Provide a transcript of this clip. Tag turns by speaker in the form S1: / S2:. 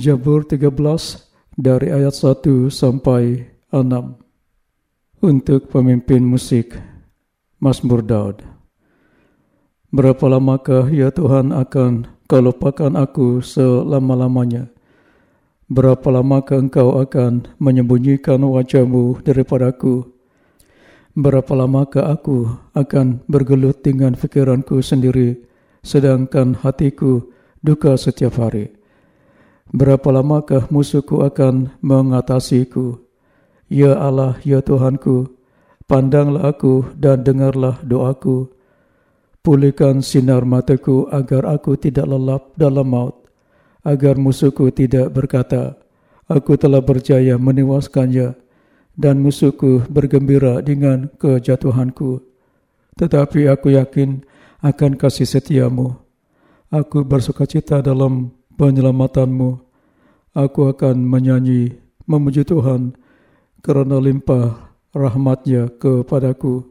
S1: Jabur 13 dari ayat 1 sampai 6 Untuk pemimpin musik Mazmur Daud Berapa lamakah ya Tuhan akan kau lupakan aku selama-lamanya? Berapa lamakah engkau akan menyembunyikan wajahmu daripadaku? Berapa lamakah aku akan bergelut dengan fikiranku sendiri sedangkan hatiku duka setiap hari? Berapa lamakah musuhku akan mengatasiku? Ya Allah, ya Tuhanku, pandanglah aku dan dengarlah doaku. Pulihkan sinar mataku agar aku tidak lelap dalam maut, agar musuhku tidak berkata, aku telah berjaya menewaskannya, dan musuhku bergembira dengan kejatuhanku. Tetapi aku yakin akan kasih setiamu. Aku bersuka cita dalam penyelamatanmu. Aku akan menyanyi memuji Tuhan kerana limpah rahmatnya kepadaku.